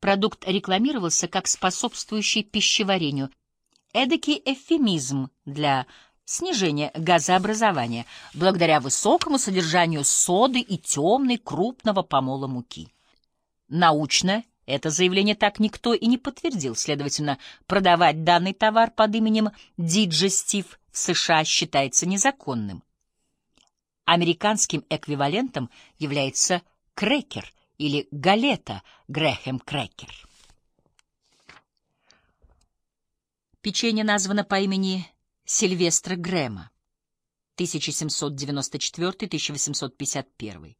продукт рекламировался как способствующий пищеварению, эдакий эвфемизм для снижения газообразования благодаря высокому содержанию соды и темной крупного помола муки. Научно это заявление так никто и не подтвердил, следовательно, продавать данный товар под именем Диджестив в США считается незаконным. Американским эквивалентом является крекер или галета Грэхэм крекер. Печенье названо по имени Сильвестра Грэма, 1794-1851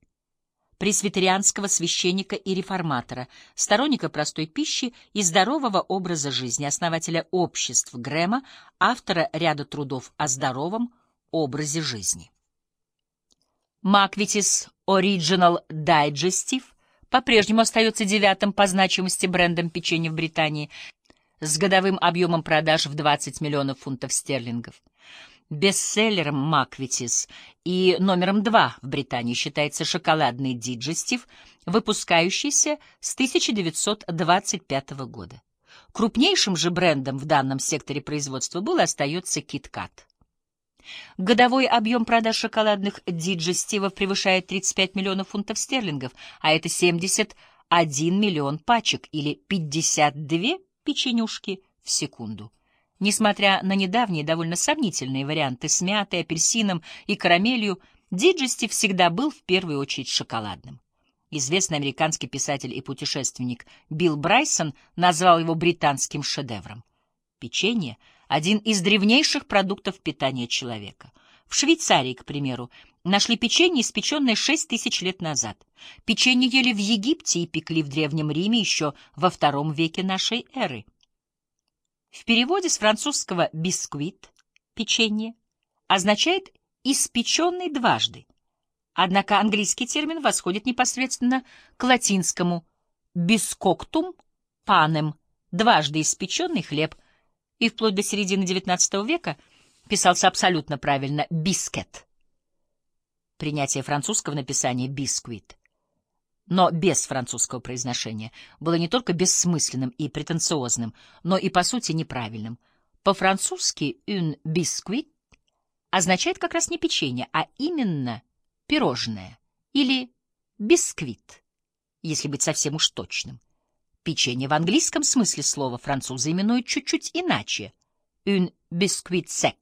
пресвитерианского священника и реформатора, сторонника простой пищи и здорового образа жизни, основателя обществ Грэма, автора ряда трудов о здоровом образе жизни. Маквитис Original Digestive по-прежнему остается девятым по значимости брендом печенья в Британии с годовым объемом продаж в 20 миллионов фунтов стерлингов. Бестселлером Маквитис и номером два в Британии считается шоколадный диджестив, выпускающийся с 1925 года. Крупнейшим же брендом в данном секторе производства был и остается KitKat. Годовой объем продаж шоколадных диджестивов превышает 35 миллионов фунтов стерлингов, а это 71 миллион пачек или 52 печенюшки в секунду. Несмотря на недавние довольно сомнительные варианты с мятой, апельсином и карамелью, диджести всегда был в первую очередь шоколадным. Известный американский писатель и путешественник Билл Брайсон назвал его британским шедевром. Печенье — один из древнейших продуктов питания человека. В Швейцарии, к примеру, нашли печенье, испеченное 6 тысяч лет назад. Печенье ели в Египте и пекли в Древнем Риме еще во втором веке нашей эры. В переводе с французского «бисквит» — печенье означает «испеченный дважды». Однако английский термин восходит непосредственно к латинскому «бискоктум панем» — дважды испеченный хлеб, и вплоть до середины XIX века писался абсолютно правильно «бискет». Принятие французского написания «бисквит» но без французского произношения, было не только бессмысленным и претенциозным, но и, по сути, неправильным. По-французски «un biscuit» означает как раз не печенье, а именно пирожное или бисквит, если быть совсем уж точным. Печенье в английском смысле слова французы именуют чуть-чуть иначе — «un biscuit sec».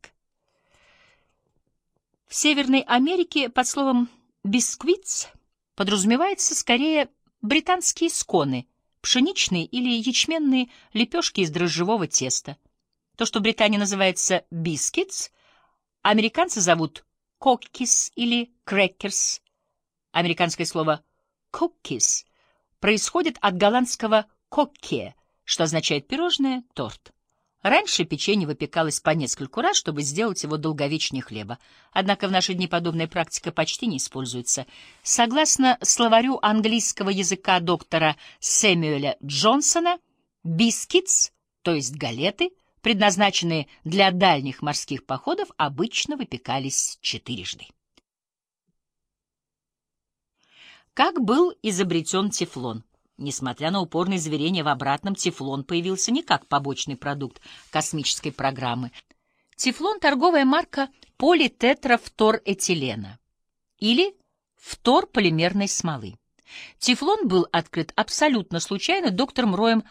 В Северной Америке под словом «бисквитс» подразумевается скорее британские сконы, пшеничные или ячменные лепешки из дрожжевого теста. То, что в Британии называется бискетс, американцы зовут cookies или crackers. Американское слово «cookies» происходит от голландского «koekje», что означает пирожное, торт. Раньше печенье выпекалось по нескольку раз, чтобы сделать его долговечнее хлеба. Однако в наши дни подобная практика почти не используется. Согласно словарю английского языка доктора Сэмюэля Джонсона, biscuits, то есть галеты, предназначенные для дальних морских походов, обычно выпекались четырежды. Как был изобретен тефлон? Несмотря на упорное заверение в обратном, тефлон появился не как побочный продукт космической программы. Тефлон — торговая марка политетрафторэтилена или фторполимерной смолы. Тефлон был открыт абсолютно случайно доктором Роем